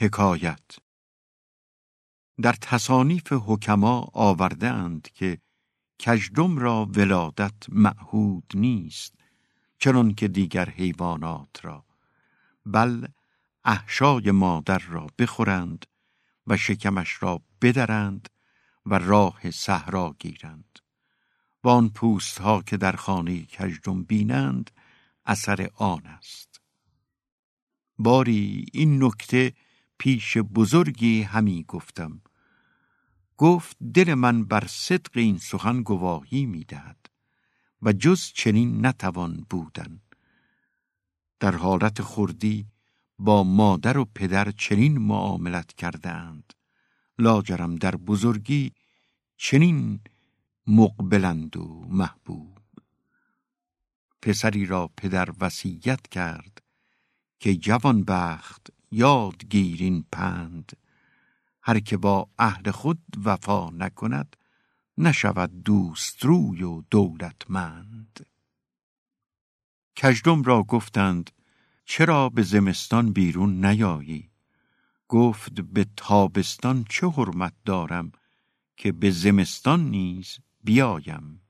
حکایت. در تصانیف حکما آوردند که کژدم را ولادت معهود نیست چنان که دیگر حیوانات را بل احشای مادر را بخورند و شکمش را بدرند و راه صحرا گیرند. و آن پوست ها که در خانه کژدم بینند اثر آن است. باری این نکته پیش بزرگی همی گفتم. گفت دل من بر صدق این سخن گواهی می‌دهد و جز چنین نتوان بودن. در حالت خردی با مادر و پدر چنین معاملت کردند لاجرم در بزرگی چنین مقبلند و محبوب. پسری را پدر وصیت کرد که جوان بخت یاد گیرین پند. هر که با اهل خود وفا نکند نشود دوست روی و دولتمند. کژدم را گفتند چرا به زمستان بیرون نیایی؟ گفت به تابستان چه حرمت دارم که به زمستان نیز بیایم؟